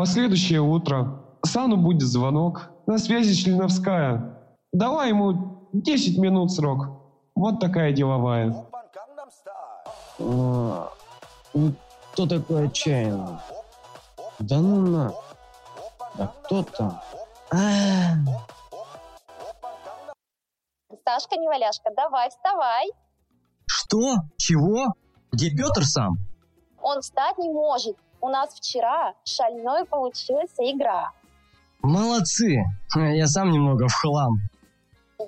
Последующее утро. Сану будет звонок. На связи Членовская. Давай ему 10 минут срок. Вот такая деловая. А, ну, кто такой отчаянный? Да ну на. Да кто там? А, Сашка, неваляшка, давай, вставай. Что? Чего? Где Петр сам? Он встать не может. У нас вчера шальной получилась игра. Молодцы. Я сам немного в хлам.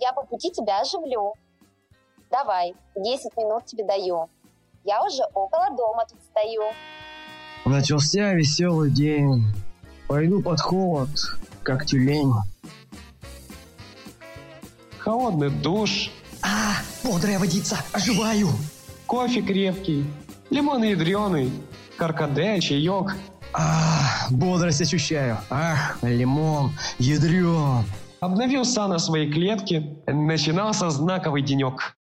Я по пути тебя оживлю. Давай, 10 минут тебе даю. Я уже около дома тут стою. Начался веселый день. Пойду под холод, как тюлень. Холодный душ, А, бодрая водица, оживаю. кофе крепкий, лимон ядреный, каркаде, чаек. А, бодрость ощущаю. Ах, лимон, ядрен. Обновил Сана свои клетки. Начинался знаковый денек.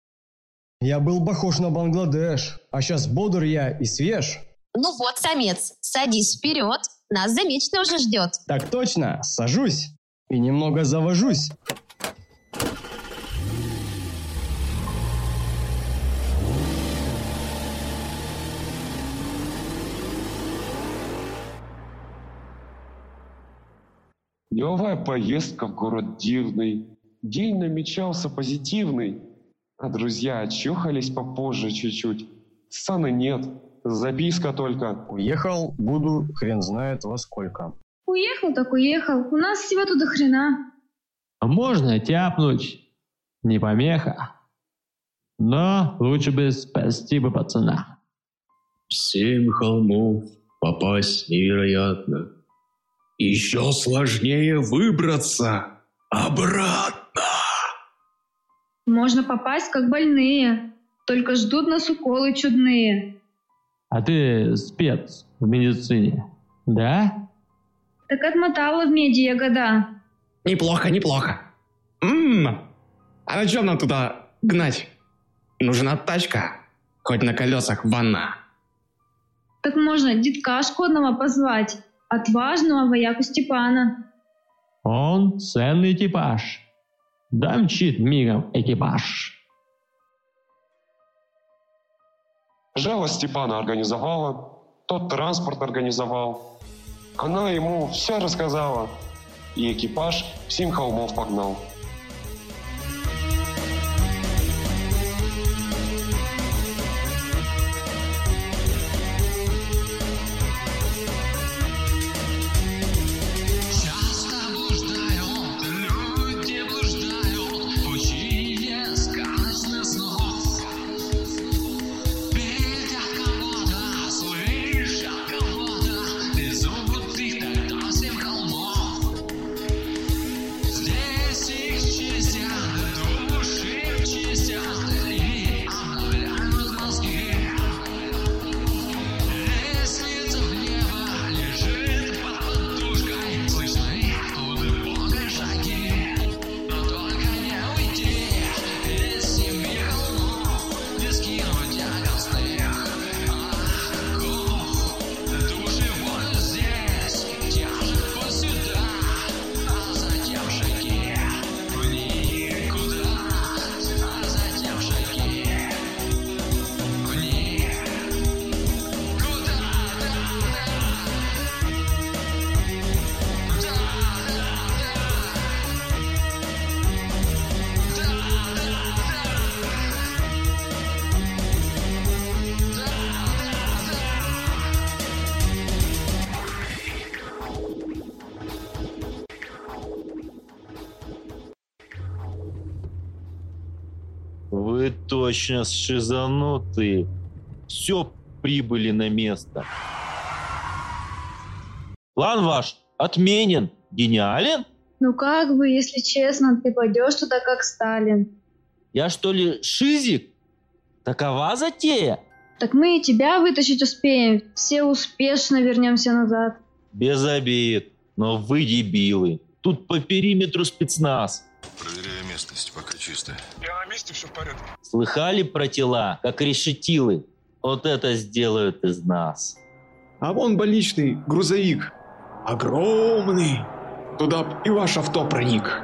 я был похож на Бангладеш, а сейчас бодр я и свеж. Ну вот, самец, садись вперед. Нас замечено уже ждет. Так точно, сажусь и немного завожусь. Деловая поездка в город Дивный. День намечался позитивный. А друзья очухались попозже чуть-чуть. Сана нет, записка только. Уехал, буду хрен знает во сколько. Уехал так уехал. У нас всего тут до хрена. А можно тяпнуть, не помеха. Но лучше бы спасти бы пацана. В семь холмов попасть невероятно. Еще сложнее выбраться обратно. Можно попасть как больные. Только ждут нас уколы чудные. А ты спец в медицине, да? Так отмотала в меди я года. Неплохо, неплохо. Ммм, а на чем нам туда гнать? Нужна тачка, хоть на колесах ванна. Так можно деткашку одного позвать. Отважного вояку Степана. Он ценный типаж. Да мчит мигом экипаж. Жало Степана организовала, тот транспорт организовал. Она ему все рассказала. И экипаж в семь холмов погнал. Вы точно шизанутые. Все прибыли на место. План ваш отменен. Гениален? Ну как бы, если честно, ты пойдешь туда как Сталин. Я что ли шизик? Такова затея? Так мы и тебя вытащить успеем. Все успешно вернемся назад. Без обид. Но вы дебилы. Тут по периметру спецназ. Проверяю местность, пока чисто. Я месте, все в порядке. Слыхали про тела, как решетилы? Вот это сделают из нас. А вон больничный грузовик. Огромный. Туда б и ваш авто проник.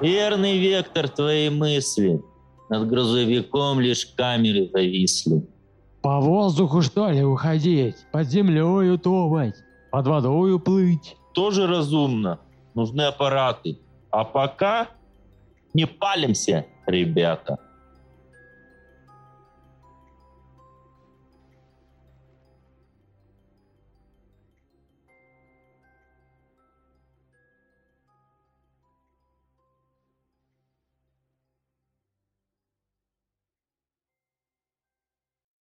Верный вектор твоей мысли. Над грузовиком лишь камеры зависли. По воздуху что ли уходить? Под землею топать? Под водою плыть? Тоже разумно. Нужны аппараты. А пока не палимся, ребята.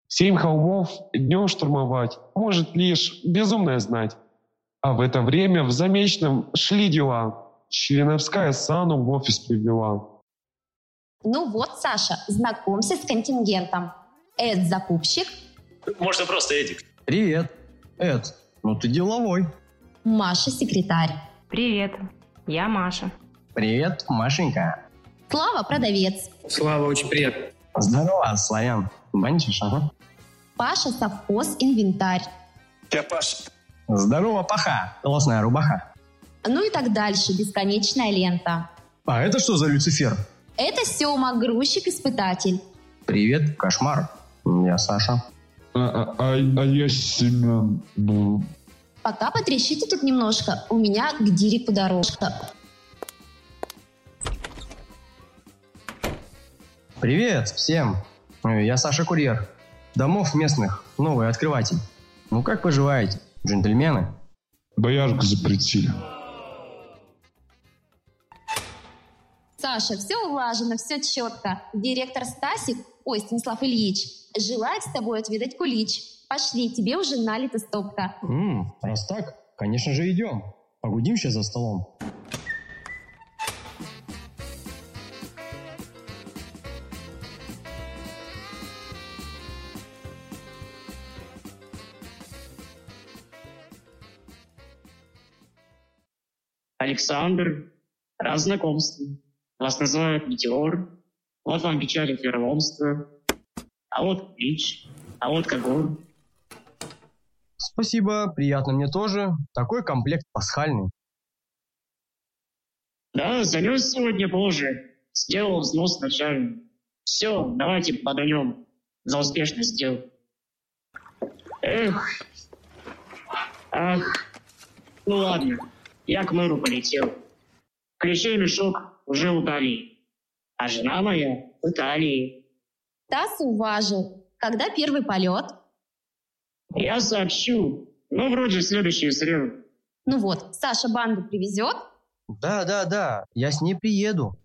Семь холмов днем штурмовать может лишь безумная знать. А в это время в Замечном шли дела. Членовская Сану в офис привела. Ну вот, Саша, знакомься с контингентом. Эд закупщик, Можно просто Эдик. Привет. Эд, ну ты деловой. Маша секретарь, Привет, я Маша. Привет, Машенька. Слава продавец, Слава, очень приятно. Здорово, Славян. Банчишь, ага. Паша совхоз инвентарь. Я Паш. Здорово, Паха. Лосная рубаха. Ну и так дальше, бесконечная лента. А это что за Люцифер? Это Сема, грузчик-испытатель. Привет, кошмар. Я Саша. А, а- а я Семен. Пока потрещите тут немножко, у меня к Дирику дорожка. Привет всем. Я Саша Курьер. Домов местных, новый открыватель. Ну как поживаете, джентльмены? Боярку запретили. Саша, все улажено, все четко. Директор Стасик, ой, Станислав Ильич, желает с тобой отведать кулич. Пошли, тебе уже налита стопка. Ммм, раз так, конечно же идем. Погудим сейчас за столом. Александр, рад знакомству. Вас называют Метеор. Вот вам печали вероломства. А вот Клич. А вот Когор. Спасибо, приятно мне тоже. Такой комплект пасхальный. Да, занес сегодня позже. Сделал взнос начальный. Все, давайте подаем за успешность дел. Эх. Ах. Ну ладно, я к мэру полетел. Клещей мешок уже удали. А жена моя в Италии. Тасс уважил. Когда первый полет? Я сообщу. Ну, вроде в следующую среду. Ну вот, Саша банду привезет. Да, да, да, я с ней приеду.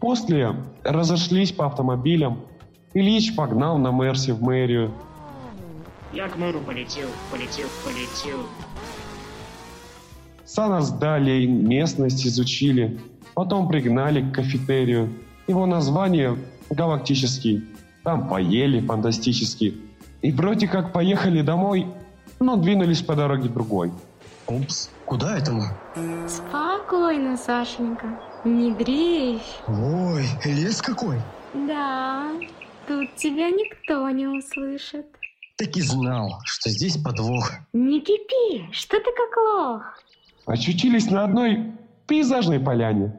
После разошлись по автомобилям. Ильич погнал на Мерсе в мэрию. Я к мэру полетел, полетел, полетел. Сана сдали, местность изучили. Потом пригнали к кафетерию. Его название «Галактический». Там поели фантастически. И вроде как поехали домой, но двинулись по дороге другой. Упс, куда это мы? Спокойно, Сашенька, не дрейфь. Ой, лес какой. Да, тут тебя никто не услышит. Так и знал, что здесь подвох. Не кипи, что ты как лох. Очутились на одной пейзажной поляне.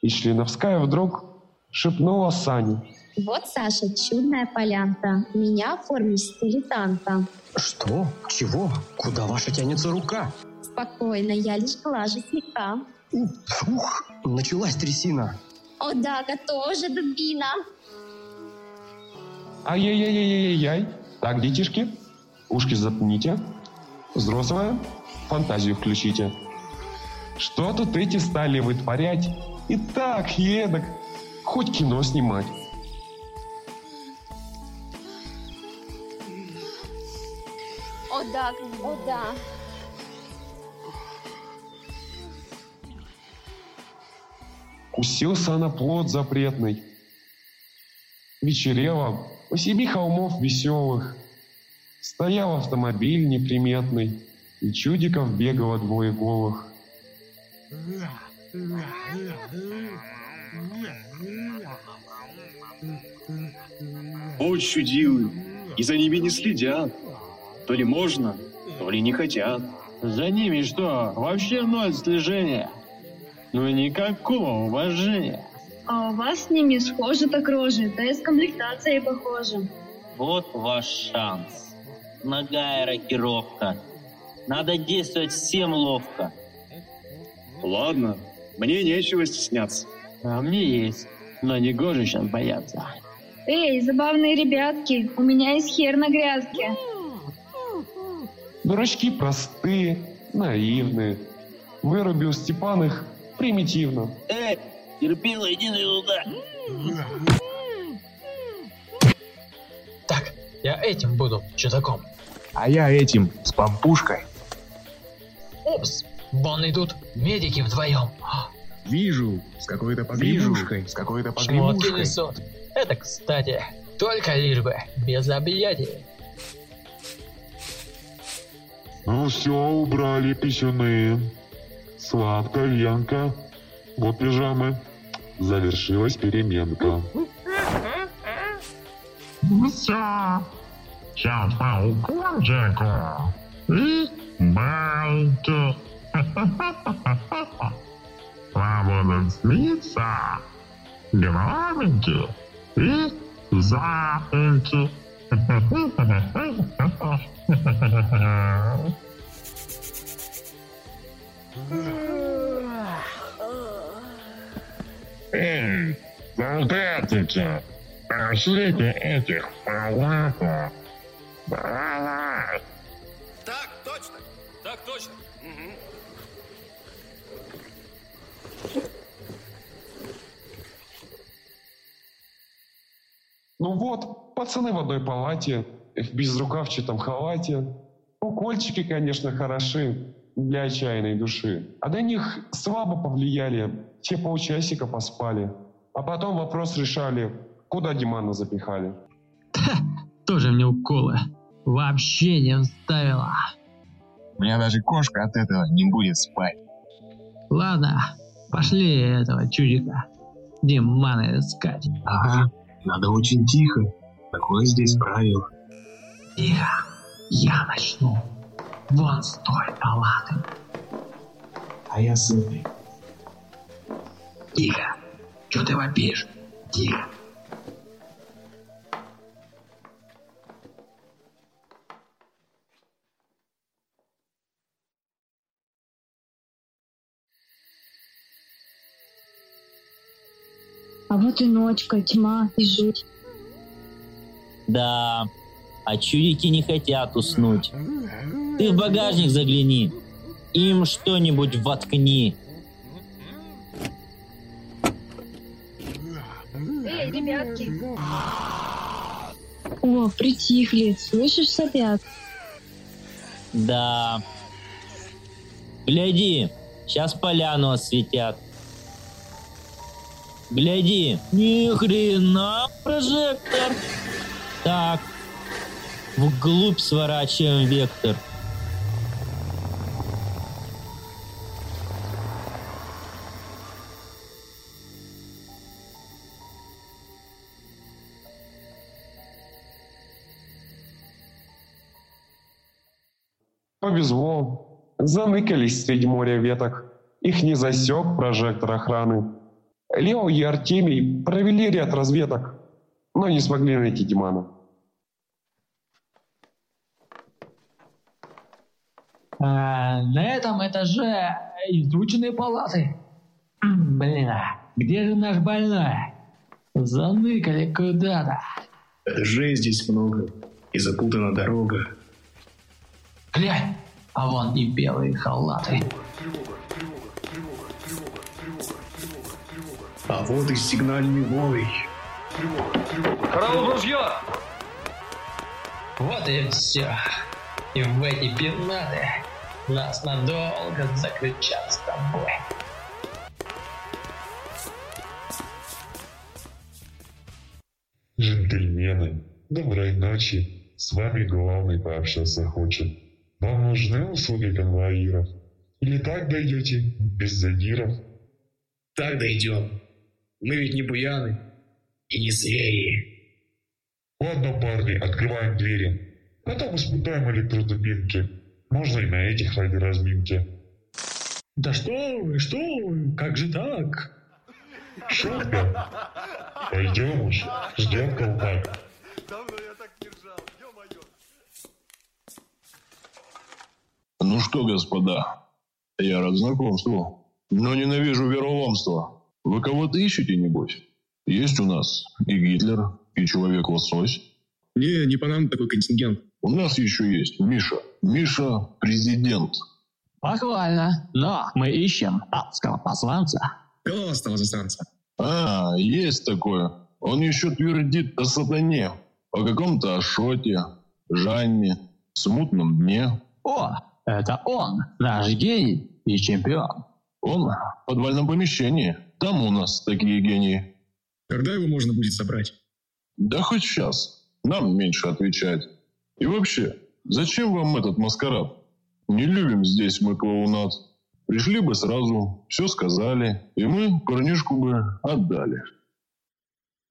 И Членовская вдруг шепнула Сане. Вот, Саша, чудная полянка. Меня оформишь дилетанта. Что? Чего? Куда ваша тянется рука? Спокойно, я лишь глажу слегка. Ух, началась трясина. О да, тоже дубина. Ай-яй-яй-яй-яй. Так, детишки, ушки заткните. Взрослая, фантазию включите. Что тут эти стали вытворять? И так, и эдак. Хоть кино снимать. О да, о да. Уселся на плод запретный. Вечерело у семи холмов веселых. Стоял автомобиль неприметный, и чудиков бегало двое голых. О, чудилы, и за ними не следят. То ли можно, то ли не хотят. За ними что, вообще ноль слежения? Ну никакого уважения. А у вас с ними схожи так рожи, да и с комплектацией похожи. Вот ваш шанс. Ногая рокировка. Надо действовать всем ловко. Ладно, мне нечего стесняться. А мне есть, но не гоже сейчас бояться. Эй, забавные ребятки, у меня есть хер на грядке. Дурачки простые, наивные. Вырубил Степан их примитивно. Эй, терпила, иди сюда. Так, я этим буду, чудаком. А я этим, с пампушкой. Упс, вон идут медики вдвоем. Вижу, с какой-то погребушкой, с какой-то Шмотки погребушкой. несут. Это, кстати, только лишь бы, без объятий. Ну все, убрали писюны. Сладко, Ленка. Вот пижамы. Завершилась переменка. Все. Сейчас по укольчику. И байки. Свобода снится. Гномики и запахи. Эй, солдатики, пошлите этих в палату. Давай. Так, точно. Так, точно. Мгм. Ну вот, пацаны в одной палате, в безрукавчатом халате. Укольчики, конечно, хороши для отчаянной души. А до них слабо повлияли, те полчасика поспали. А потом вопрос решали, куда Димана запихали. Тоже мне уколы. Вообще не вставила. У меня даже кошка от этого не будет спать. Ладно, пошли этого чудика. Димана искать. Ага, надо очень тихо. Такое здесь правило. Тихо, я начну. Вон с той палаты. А я с этой. Тихо. Че ты вопишь? Тихо. А вот и ночка, тьма и жуть. Да, а чудики не хотят уснуть. Ты в багажник загляни. Им что-нибудь воткни. Эй, ребятки. О, притихли, слышишь, сопят? Да. Гляди, сейчас поляну осветят. Гляди, ни хрена прожектор. Так, вглубь сворачиваем вектор. Повезло. Заныкались среди моря веток. Их не засек прожектор охраны. Лео и Артемий провели ряд разведок, но не смогли найти Димана. А, на этом этаже изученные палаты. Блин, а где же наш больной? Заныкали куда-то. Этажей здесь много, и запутана дорога. Глянь, а вон и белые халаты. А вот и сигнальный вой. Караул ружье! Вот и все. И в эти пенаты нас надолго заключат с тобой. Джентльмены, доброй ночи. С вами главный пообщаться хочет. Вам нужны услуги конвоиров? Или так дойдете, без задиров? Так дойдем. Мы ведь не буяны и не звери. Ладно, парни, открываем двери. Потом испытаем электродубинки. Можно и на этих ради разминки. Да что вы, что вы, как же так? Шутка. Пойдем уж, ждем колпак. Ну что, господа, я рад знакомству, но ненавижу вероломство. Вы кого-то ищете, небось? Есть у нас и Гитлер, и Человек-лосось. Не, не по нам такой контингент. У нас еще есть Миша. Миша – президент. Похвально. Но мы ищем адского посланца. Головастого засранца. А, есть такое. Он еще твердит о сатане, о каком-то Ашоте, Жанне, смутном дне. О, это он, наш гений и чемпион. Он в подвальном помещении. Там у нас такие гении. Когда его можно будет собрать? Да хоть сейчас. Нам меньше отвечать. И вообще, зачем вам этот маскарад? Не любим здесь мы клоунат. Пришли бы сразу, все сказали, и мы парнишку бы отдали.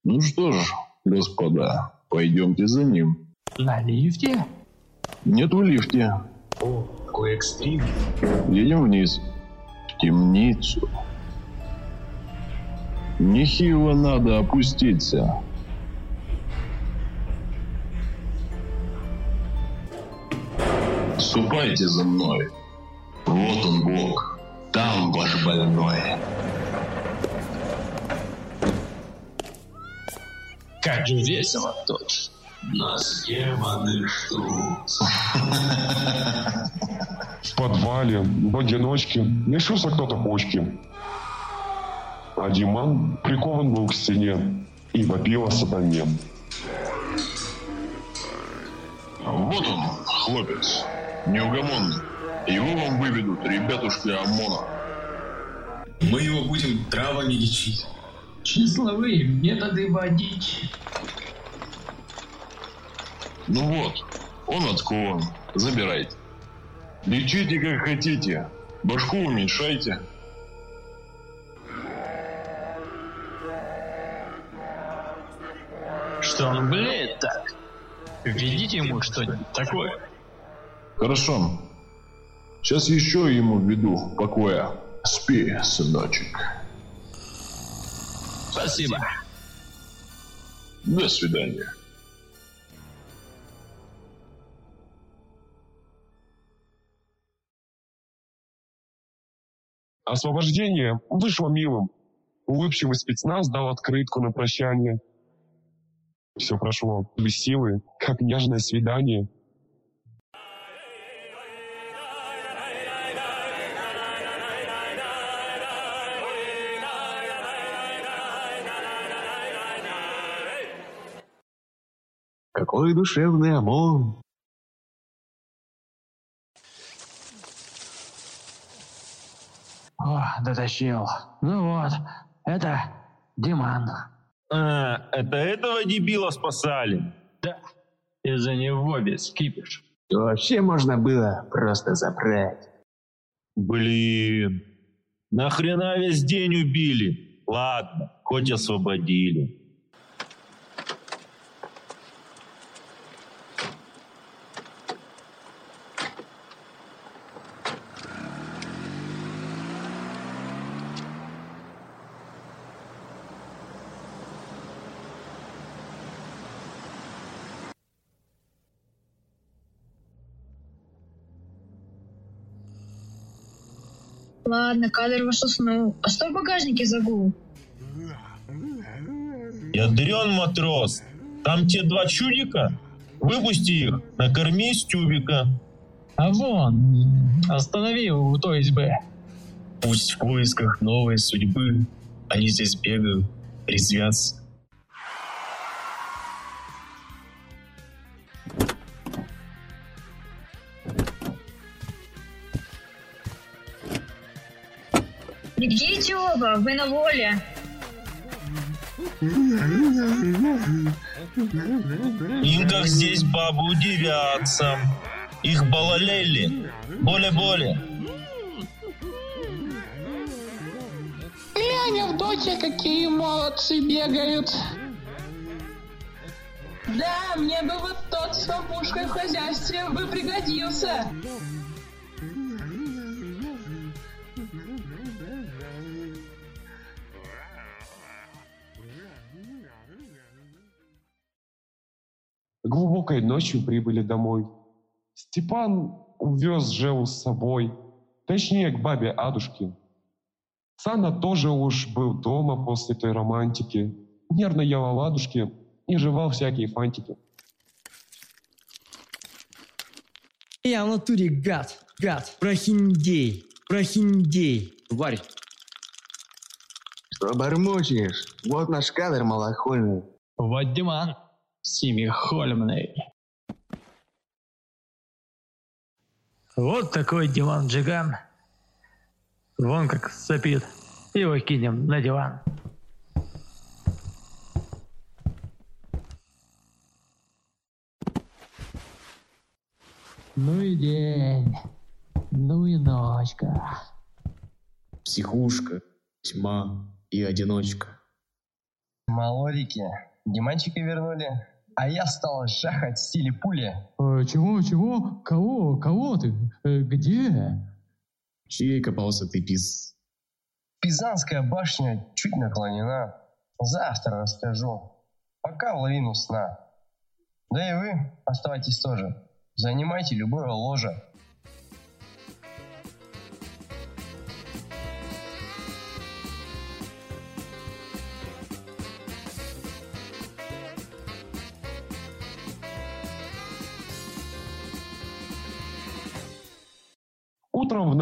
Ну что ж, господа, пойдемте за ним. На лифте? Нет в лифте. О, какой экстрим. Едем вниз. В темницу. Нехило надо опуститься. Ступайте за мной. Вот он блок. Там ваш больной. Как же весело тут. Нас демоны ждут. В подвале, в одиночке, лишился кто-то почки. А Диман прикован был к стене и вопил о сатане. Вот он, хлопец. Неугомонный. Его вам выведут ребятушки ОМОНа. Мы его будем травами лечить. Числовые методы водить. Ну вот, он откован. Забирайте. Лечите как хотите. Башку уменьшайте. Что он блеет так? Введите ему что-нибудь такое. Хорошо. Сейчас еще ему введу покоя. Спи, сыночек. Спасибо. До свидания. Освобождение вышло милым. Улыбчивый спецназ дал открытку на прощание. Все прошло без силы, как нежное свидание. Какой душевный ОМОН! О, дотащил. Ну вот, это Диман. А, это этого дебила спасали? Да, из-за него без кипиш. Вообще можно было просто забрать. Блин, нахрена весь день убили? Ладно, хоть освободили. Ладно, кадр ваш уснул. А что в багажнике за гул? Ядрен матрос, там те два чудика? Выпусти их, накорми из тюбика. А вон, останови у той избы. Пусть в поисках новой судьбы они здесь бегают, резвятся. Оба, вы на воле. Им как здесь бабы удивятся. Их балалели. Более-более. Глянь, Авдотья, какие молодцы бегают. Да, мне бы вот тот с пушкой в хозяйстве бы пригодился. Глубокой ночью прибыли домой. Степан увез Жеву с собой, точнее к бабе Адушке. Саня тоже уж был дома после той романтики, нервно ел оладушки и жевал всякие фантики. Я в натуре гад, гад, прохиндей, прохиндей, тварь. Что бормочешь? Вот наш кадр малохольный. Вот Диман, семихольмный. Вот такой Диман Джиган. Вон как сопит. Его кинем на диван. Ну и день. Ну и ночка. Психушка, тьма и одиночка. Малорики, Диманчика вернули, а я стал жахать в стиле пули. Э, чего, чего? Кого? Кого ты? Э, где? Чьей копался ты, пиз? Пизанская башня чуть наклонена. Завтра расскажу. Пока в лавину сна. Да и вы оставайтесь тоже. Занимайте любое ложе.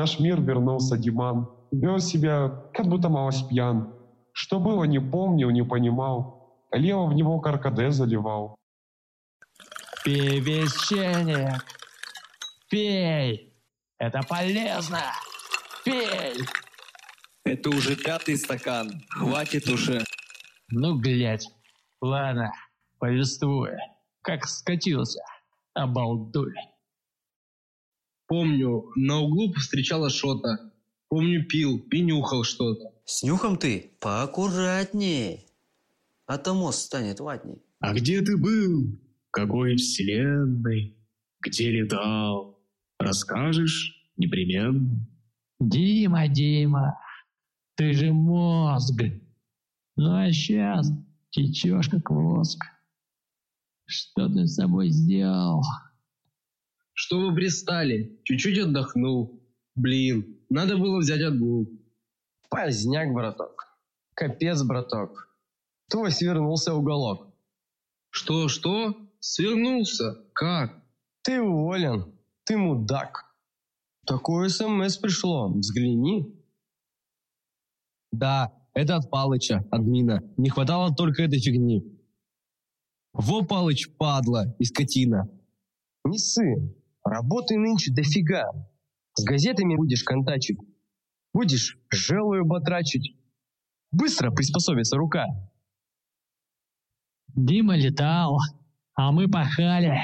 Наш мир вернулся Диман. Вел себя, как будто малость пьян. Что было, не помнил, не понимал. Лево в него каркаде заливал. Пей вещение. Пей. Это полезно. Пей. Это уже пятый стакан. Хватит уже. Ну, блядь. Ладно, повествуй. Как скатился. Обалдуй. Помню, на углу повстречала Шота. Помню, пил, пенюхал что-то. С нюхом ты поаккуратней, а то мост станет ватней. А где ты был? В какой вселенной? Где летал? Расскажешь? Непременно. Дима, Дима, ты же мозг. Ну а сейчас течешь как воск. Что ты с собой сделал? Что вы пристали? Чуть-чуть отдохнул. Блин, надо было взять отгул. Поздняк, браток. Капец, браток. Твой свернулся уголок. Что, что? Свернулся? Как? Ты уволен. Ты мудак. Такое СМС пришло. Взгляни. Да, это от Палыча, админа. Не хватало только этой фигни. Во, Палыч, падла и скотина. Не ссы. Работы нынче дофига. С газетами будешь контачить. Будешь желую батрачить. Быстро приспособится рука. Дима летал, а мы пахали.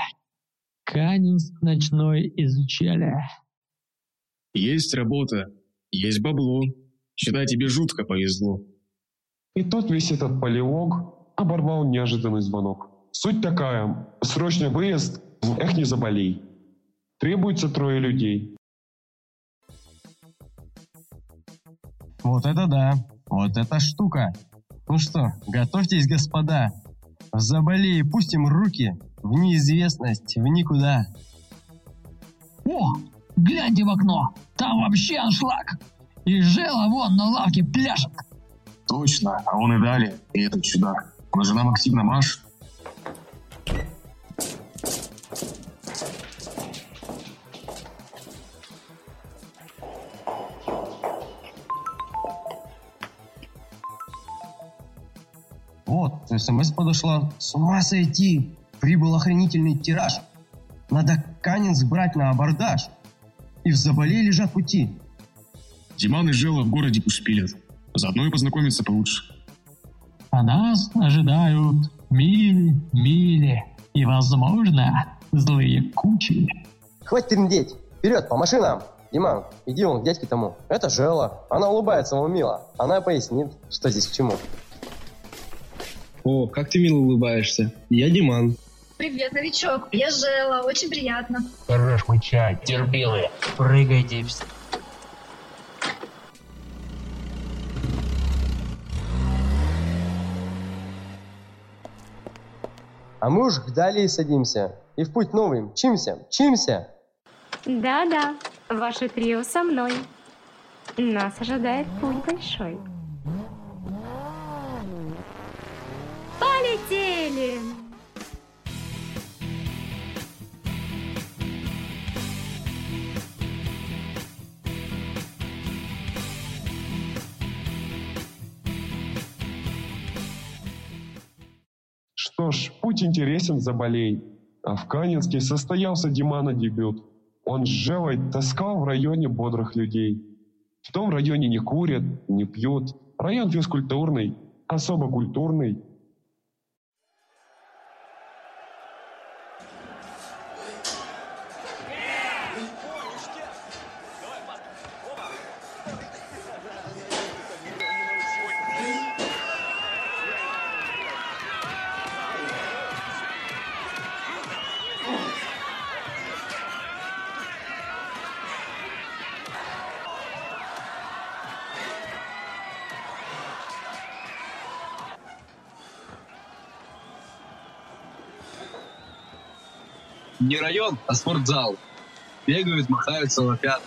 Канинск ночной изучали. Есть работа, есть бабло. Считай, тебе жутко повезло. И тут весь этот полилог оборвал неожиданный звонок. Суть такая. Срочный выезд. Эх, не заболей. Требуется трое людей. Вот это да. Вот эта штука. Ну что, готовьтесь, господа. В заболее пустим руки в неизвестность, в никуда. О, гляньте в окно. Там вообще аншлаг. И Жела вон на лавке пляшет. Точно, а он и далее. И этот чудак. Но жена Максимна Маш. Вот, СМС подошла. С ума сойти. Прибыл охранительный тираж. Надо Канинск брать на абордаж. И в заболе лежат пути. Диман и Жела в городе пусть пилят. Заодно и познакомиться получше. А нас ожидают мили, мили и, возможно, злые кучи. Хватит трындеть. Вперед, по машинам. Диман, иди вон к дядьке тому. Это Жела. Она улыбается ему мило. Она пояснит, что здесь к чему. О, как ты мило улыбаешься. Я Диман. Привет, новичок. Я Жела, очень приятно. Хорош мычать, терпилы. Прыгайте. А мы уж к Далии садимся. И в путь новый. Мчимся, мчимся. Да-да, ваше трио со мной. Нас ожидает путь большой. Полетели! Что ж, путь интересен, заболей. А в Канинске состоялся Димана дебют. Он с Жевой таскал в районе бодрых людей. В том районе не курят, не пьют. Район физкультурный, особо культурный. Район, а спортзал. Бегают, махаются, лопят.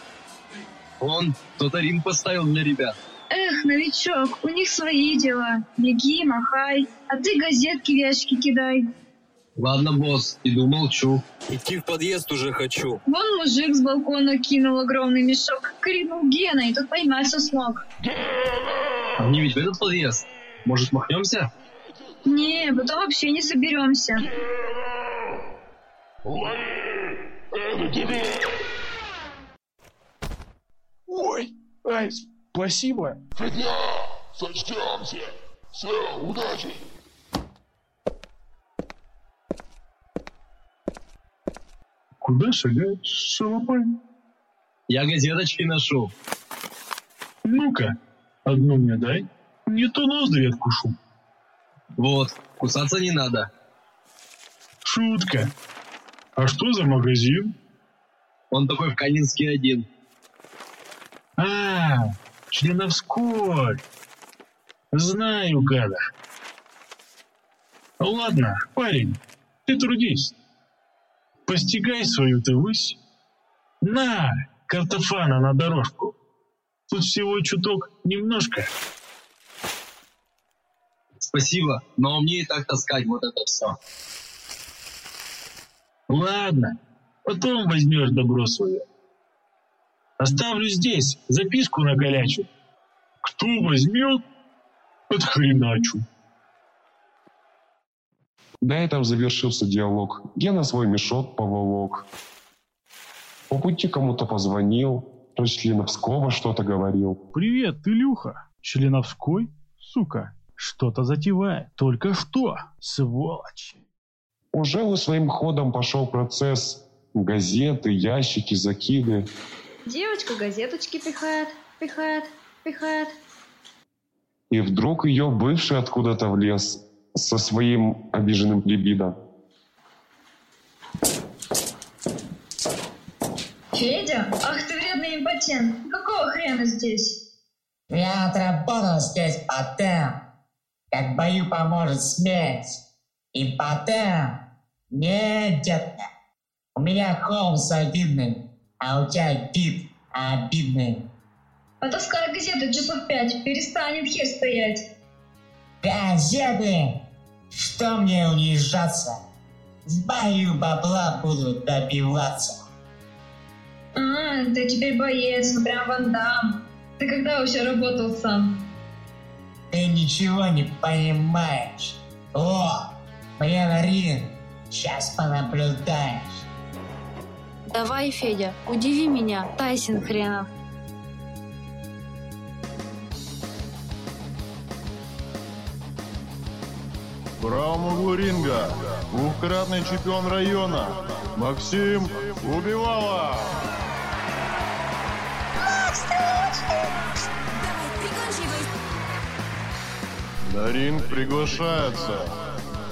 Он кто-то ринг поставил для ребят. Эх, новичок, у них свои дела. Беги, махай, а ты газетки в ящики кидай. Ладно, босс, иду молчу. Идти в подъезд уже хочу. Вон мужик с балкона кинул огромный мешок, крикнул Гена, и тот поймать все смог. А мне ведь в этот подъезд. Может, махнемся? Не, потом вообще не соберемся. Ой, ай, спасибо. Фигня, сочтемся. Все, удачи. Куда шагает шалопай? Я газеточки ношу. Ну-ка, одну мне дай. Не то ноздри откушу. Вот, кусаться не надо. Шутка. А что за магазин? Он такой в Канинске один. А, членовской. Знаю, гада. Ладно, парень, ты трудись. Постигай свою ты высь. На, картофана на дорожку. Тут всего чуток немножко. Спасибо, но мне и так таскать вот это все. Ладно, потом возьмешь добро свое. Оставлю здесь, записку накалячу. Кто возьмет, отхреначу. На этом завершился диалог. Гена свой мешок поволок. По пути кому-то позвонил, то есть Членовского что-то говорил. Привет, Илюха. Членовской? Сука, что-то затевает. Только что, сволочь. Уже своим ходом пошел процесс. Газеты, ящики, закиды. Девочка газеточки пихает, пихает, пихает. И вдруг ее бывший откуда-то влез со своим обиженным либидо. Федя, ах ты вредный импотент, какого хрена здесь? Я отработал здесь потом, как бою поможет смерть. И потом, нет, детка, у меня Холмс обидный, а у тебя Пит обидный. Потаскай газету часов пять, перестанет хер стоять. Газеты! Что мне унижаться? В бою бабла буду добиваться. А, ты теперь боец, ну прям Ван Дам. Ты когда вообще работал сам? Ты ничего не понимаешь. О, мне на ринг. Сейчас понаблюдаешь. Давай, Федя, удиви меня, Тайсон хренов. В углу ринга двухкратный чемпион района Максим Убивала. На ринг приглашается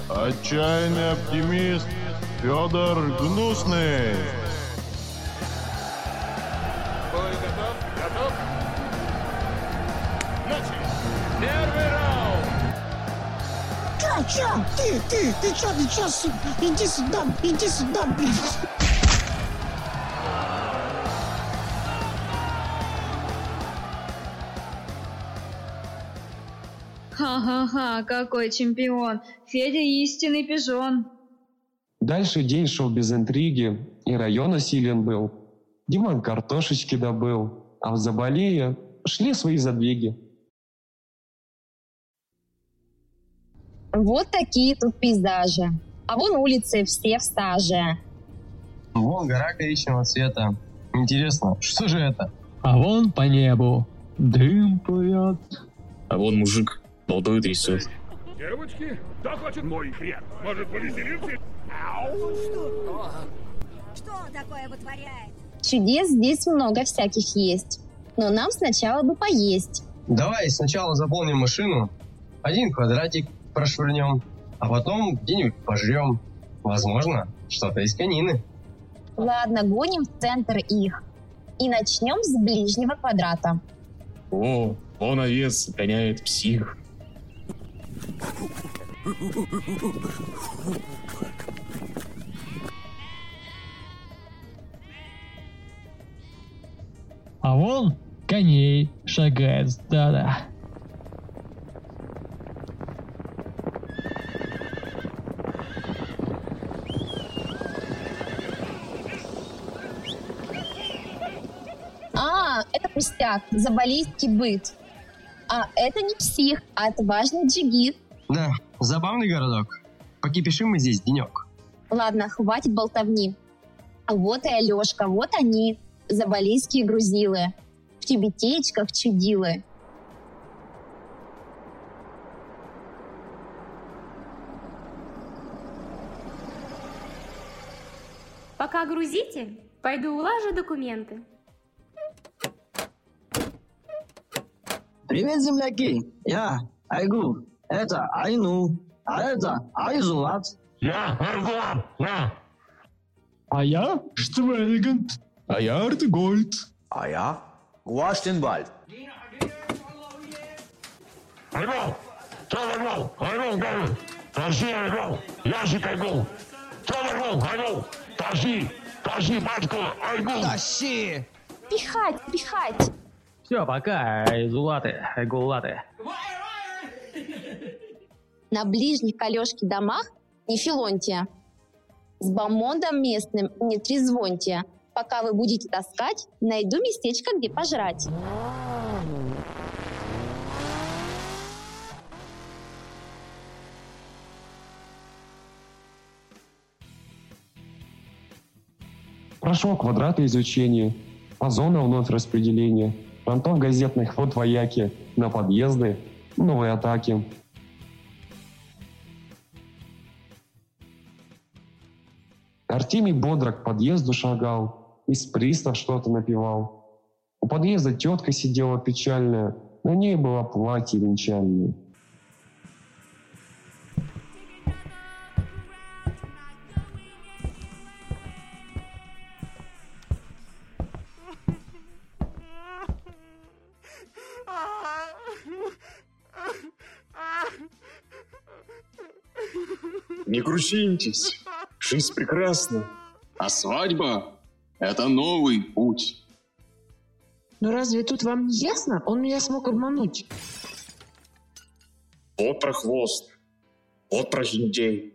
отчаянный оптимист Федор Гнусный. Чё, чё? Ты, ты, ты чё, ты чё, сука? Иди сюда, иди сюда, блядь. Ха-ха-ха, какой чемпион. Федя истинный пижон. Дальше день шел без интриги, и район осилен был. Диман картошечки добыл, а в Заболее шли свои задвиги. Вот такие тут пейзажи. А вон улицы все в стаже. Вон гора коричневого цвета. Интересно, что же это? А вон по небу дым плывет. А вон мужик балдой трясет. Девочки, кто хочет мой хрен? Может, повеселимся? Что? Что такое вытворяет? Чудес здесь много всяких есть. Но нам сначала бы поесть. Давай сначала заполним машину, один квадратик прошвырнем, а потом где-нибудь пожрем. Возможно, что-то из конины. Ладно, гоним в центр их. И начнем с ближнего квадрата. О, он овец гоняет псих. А вон коней шагает стадо. А, это пустяк, заболейский быт. А это не псих, а отважный джигит. Да, забавный городок. Покипишим мы здесь денек. Ладно, хватит болтовни. А вот и Алешка, вот они, заболейские грузилы. В тюбетеечках чудилы. Пока грузите, пойду улажу документы. Привет, земляки! Я Айгул, это Айну, а это Айзулат. Я Айзулат, я. А я Штвельгант. А я Артегольд. А я Гуаштенвальд. Айгул! Что Айгул? Айгул, говорю. Тащи Айгул. Ящик Айгул. Что Айгул? Айгул. Тащи. Тащи пачку Айгул. Тащи! Пихать, пихать. Все, пока, изулаты, гулаты. На ближних к Алешке домах не Филонтия. С бомондом местным не трезвоньте. Пока вы будете таскать, найду местечко, где пожрать. Прошел квадраты изучения, по зонам вновь распределение, фронтов газетных вот вояки, на подъезды новые атаки. Артемий бодро к подъезду шагал, из пристав что-то напевал. У подъезда тетка сидела печальная, на ней было платье венчальное. Кручиньтесь, жизнь прекрасна, а свадьба — это новый путь. Но разве тут вам не ясно? Он меня смог обмануть. Вот прохвост. Вот прохиндей.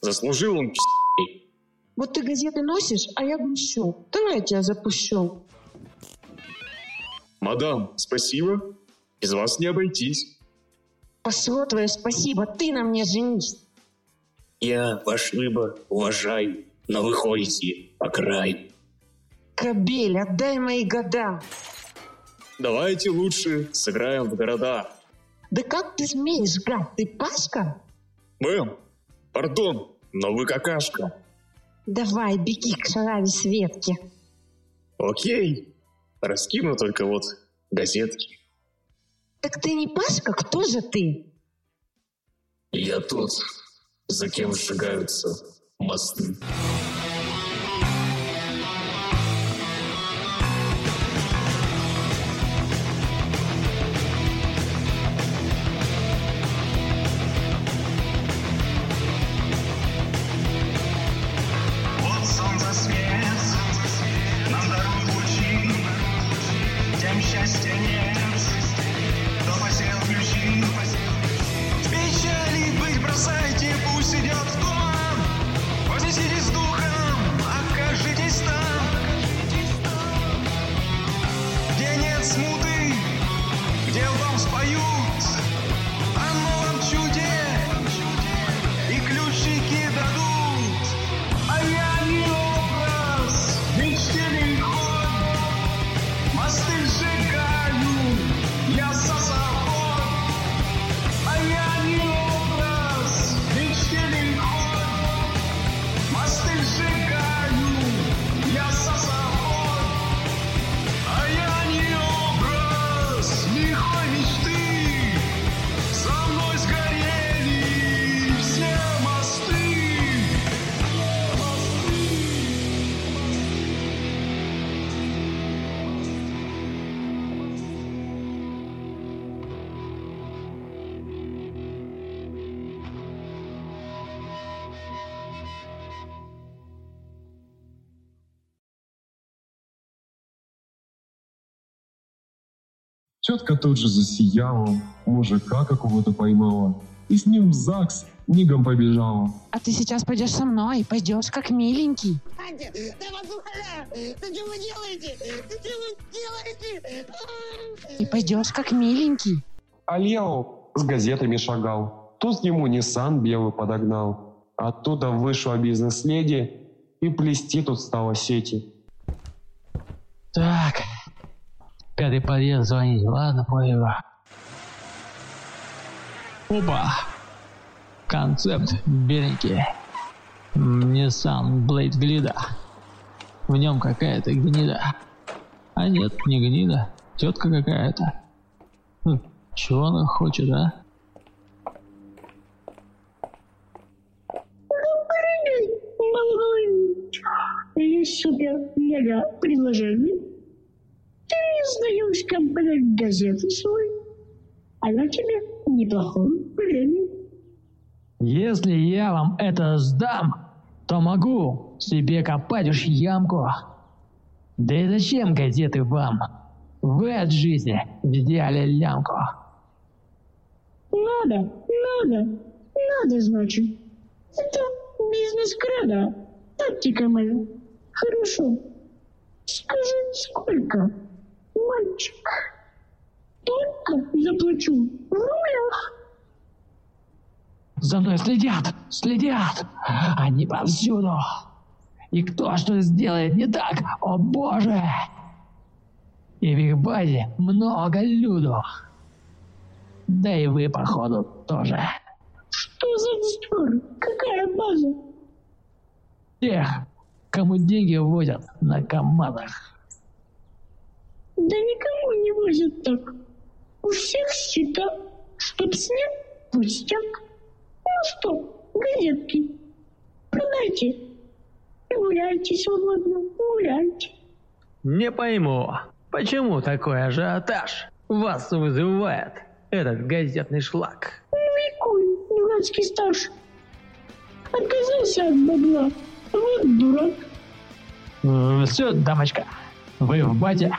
Заслужил он пи***й. Вот ты газеты носишь, а я гущу. Давай я тебя запущу. Мадам, спасибо. Без вас не обойтись. Пошло твое спасибо, ты на мне женись. Я ваш выбор уважаю, но вы ходите по край. Кобель, отдай мои года. Давайте лучше сыграем в города. Да как ты смеешь, гад, ты Пашка? Мэм, пардон, но вы какашка. Давай, беги к шарове Светке. Окей, раскину только вот газетки. Так ты не Пашка, кто же ты? Я тот, за кем сжигаются мосты. Тетка тут же засияла, мужика какого-то поймала, и с ним в ЗАГС мигом побежала. А ты сейчас пойдешь со мной, пойдешь как миленький. Антя, да да что вы делаете? Что вы делаете? И пойдешь как миленький. А Лео с газетами шагал. Тут ему Ниссан белый подогнал. Оттуда вышла бизнес-леди и плести тут стала сети. Так, пятый подъезд звонить. Ладно, понял. Опа! Концепт беленький. Nissan Blade Глида. В нем какая-то гнида. А нет, не гнида. Тетка какая-то. Хм, чего она хочет, а? Есть супер мега предложение. Ты сдаешь компанию газеты свой, она тебе неплохом времени. Если я вам это сдам, то могу себе копать уж ямку. Да и зачем газеты вам? Вы от жизни взяли лямку. Надо, надо, надо, значит. Это бизнес-кредо, тактика моя. Хорошо. Скажи, сколько, мальчик? Только заплачу в рублях. За мной следят, следят. Они повсюду. И кто что сделает не так, о боже! И в их базе много люду. Да и вы, походу, тоже. Что за вздор? Какая база? Тех, кому деньги возят на КамАЗах. Да никому не возят так. У всех счета, чтоб снять пустяк. Ну что, газетки, продайте. И гуляйте свободно, гуляйте. Не пойму, почему такой ажиотаж вас вызывает этот газетный шлак? Микуй, дурацкий старший. Отказался от бабла. Вот дурак. Все, дамочка, вы в бате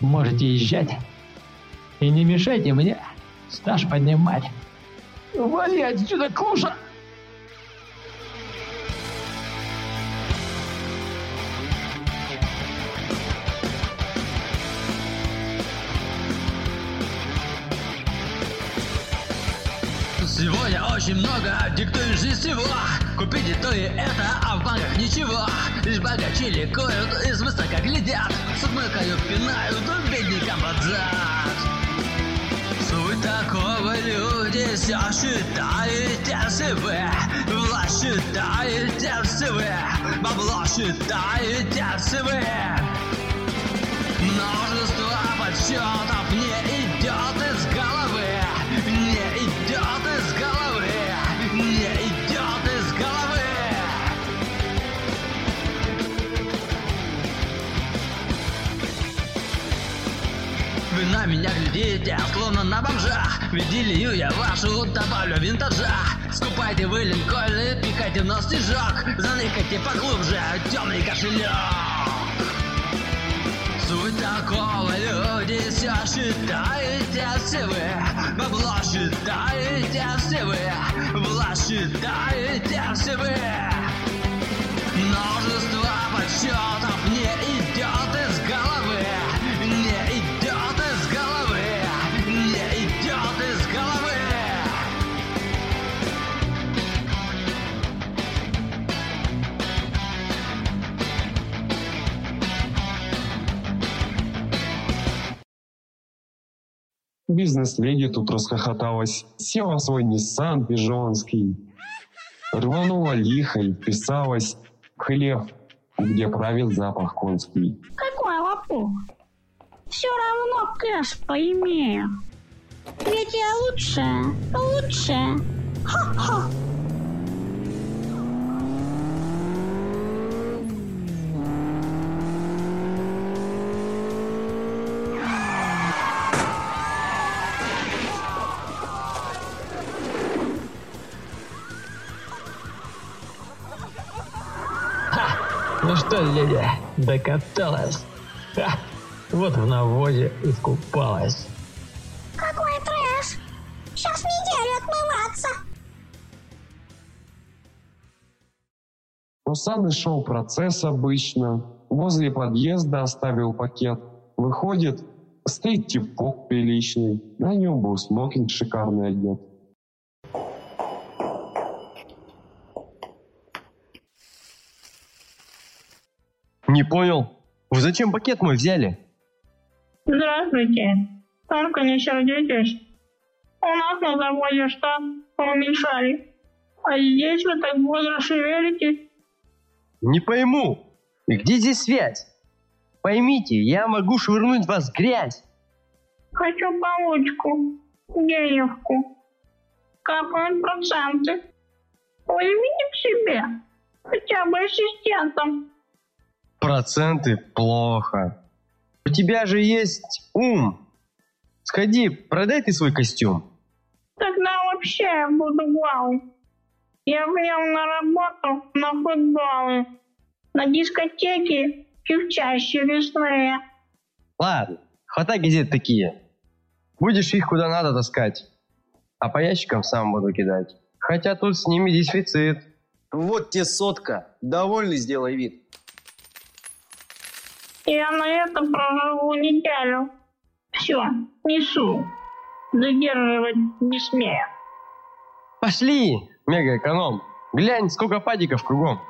можете езжать. И не мешайте мне стаж поднимать. Вали отсюда, Клуша! Очень много диктуешь здесь всего. Купите то и это, а в банках ничего. Лишь богачи ликуют и свысока глядят. С отмыкают, пинают, беднякам под зад. Суть такого люди все считаете все вы Власть считаете все вы Бабло считаете все вы Множество подсчетов глядите, словно на бомжа Ведь лью я вашу, добавлю винтажа. Скупайте вы линкольны, пикайте в нос стежок. Заныкайте поглубже темный кошелек. Суть такого, люди, все считаете все вы. Бабло считаете все вы. Власть считаете все вы. Множество подсчетов не идет Бизнес-леди тут расхохоталась, села свой Ниссан пижонский, рванула лихо и вписалась в хлев, где правил запах конский. Какой лопух? Все равно кэш поимею. Ведь я лучше, лучше. Ха-ха. Ну что, леди, докаталась? Ха! Вот в навозе и купалась. Какой трэш. Сейчас неделю отмываться. Усаны шел процесс обычно. Возле подъезда оставил пакет. Выходит, стоит типок приличный. На нем был смокинг шикарный одет. Не понял. Вы зачем пакет мой взяли? Здравствуйте. Только не сердитесь. У нас на заводе штат уменьшали. А здесь вы так бодро шевелитесь. Не пойму. И где здесь связь? Поймите, я могу швырнуть вас в грязь. Хочу получку. Денежку. Капают проценты. Возьмите к себе. Хотя бы ассистентом. Проценты плохо. У тебя же есть ум. Сходи, продай ты свой костюм. Тогда вообще я буду главным. Я в нем на работу, на футболы, на дискотеки и в чаще лесные. Ладно, хватай газет такие. Будешь их куда надо таскать. А по ящикам сам буду кидать. Хотя тут с ними дефицит. Вот тебе сотка. Довольный сделай вид. Я на это проживу неделю. Все, несу. Задерживать не смею. Пошли, мегаэконом. Глянь, сколько падиков кругом.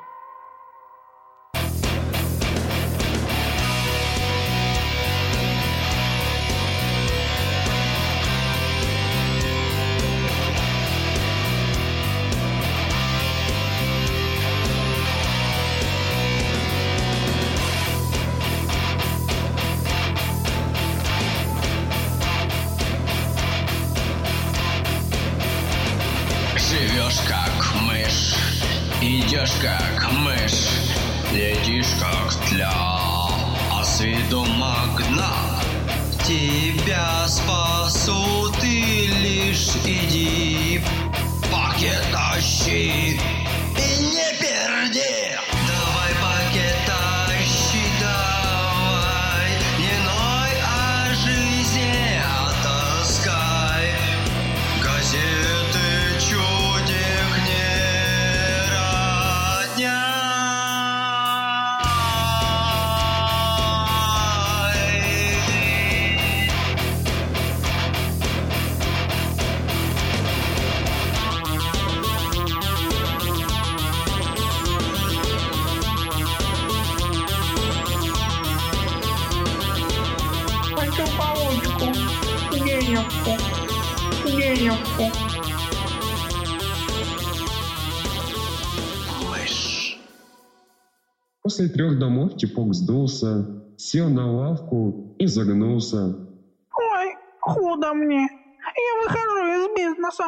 После трех домов типок сдулся, сел на лавку и загнулся. Ой, худо мне. Я выхожу из бизнеса.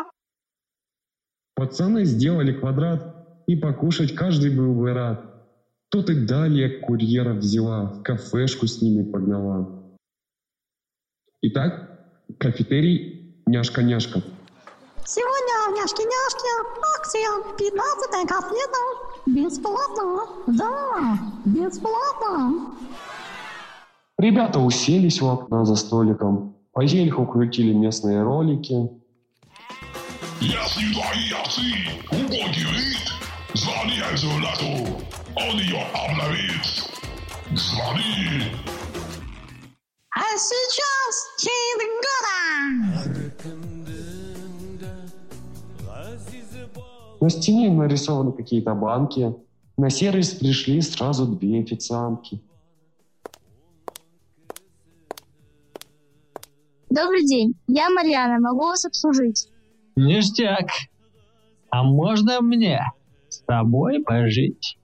Пацаны сделали квадрат, и покушать каждый был бы рад. Тут и далее курьера взяла, в кафешку с ними погнала. Итак, кафетерий «Няшка-няшка». Сегодня в няшке-няшке акция 15 котлета бесплатно. Да, бесплатно. Ребята уселись у окна за столиком, поельху крутили местные ролики. Если твои отцы убогий вид, звони Эльзулату, он ее обновит. Звони. А сейчас хит года. На стене нарисованы какие-то банки. На сервис пришли сразу две официантки. Добрый день, я Марьяна, могу вас обслужить. Ништяк. А можно мне с тобой пожить?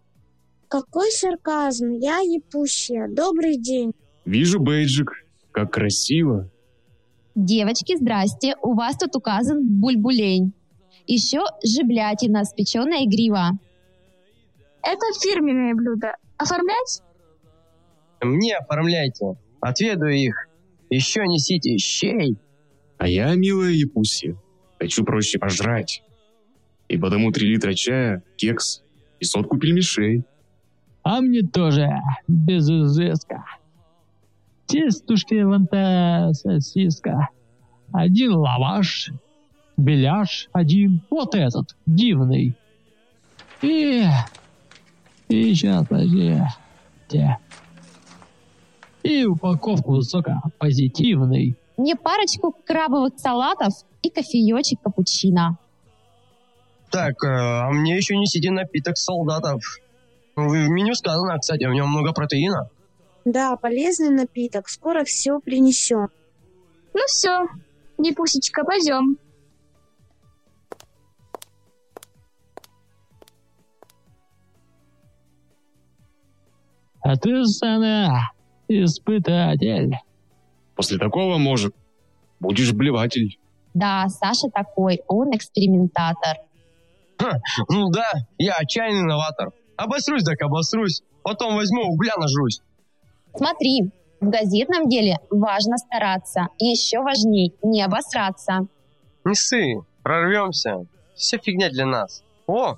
Какой сарказм, я Епущия. Добрый день. Вижу бейджик. Как красиво. Девочки, здрасте, у вас тут указан бульбулень. Еще жиблятина, спеченная грива. Это фирменное блюдо. Оформлять? Мне оформляйте. Отведаю их. Еще несите щей. А я, милая Япусия, хочу проще пожрать. И потому три литра чая, кекс и сотку пельмешей. А мне тоже без изыска. Тестушки вон та сосиска. Один лаваш, беляш один, вот этот, дивный. И... И сейчас, подожди. Те. И упаковку сока позитивный. Мне парочку крабовых салатов и кофеечек капучино. Так, э, а мне еще несите напиток солдатов. В в меню сказано, кстати, в нем много протеина. Да, полезный напиток. Скоро все принесем. Ну все, Епусечка, пойдем. А ты, Сана, испытатель. После такого, может, будешь блеватель. Да, Саша такой, он экспериментатор. Ха, ну да, я отчаянный новатор. Обосрусь так обосрусь. Потом возьму угля нажрусь. Смотри, в газетном деле важно стараться. И еще важней не обосраться. Не ссы, прорвемся. Вся фигня для нас. О,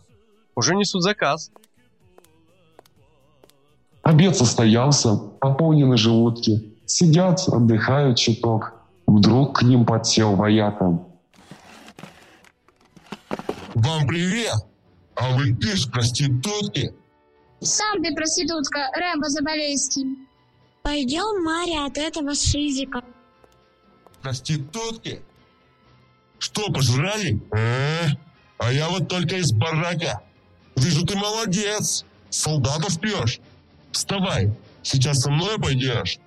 уже несут заказ. Обед состоялся, пополнены желудки. Сидят, отдыхают чуток. Вдруг к ним подсел вояка. Вам привет! А вы пишь проститутки? Сам ты проститутка, Рэмбо Заболейский. Пойдем, Мария, от этого шизика. Проститутки? Что, пожрали? А? А я вот только из барака. Вижу, ты молодец. Солдатов пьешь. Вставай, сейчас со мной пойдешь.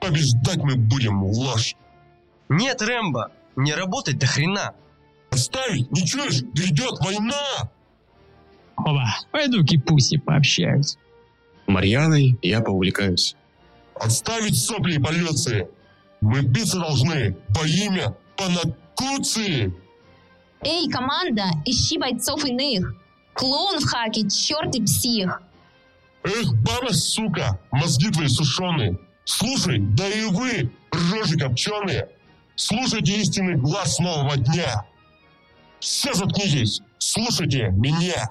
Побеждать мы будем, ложь. Нет, Рэмбо, не работать до хрена. Оставить, не чуешь? Грядет война. Оба, пойду к Епусе пообщаюсь. Марьяной я поувлекаюсь. Отставить сопли и полюции. Мы биться должны по имя Панакуции. Эй, команда, ищи бойцов иных. Клоун в хаке, черт и псих. Эх, баба, сука, мозги твои сушеные. Слушай, да и вы, рожи копченые, слушайте истинный глаз нового дня. Все заткнитесь, слушайте меня.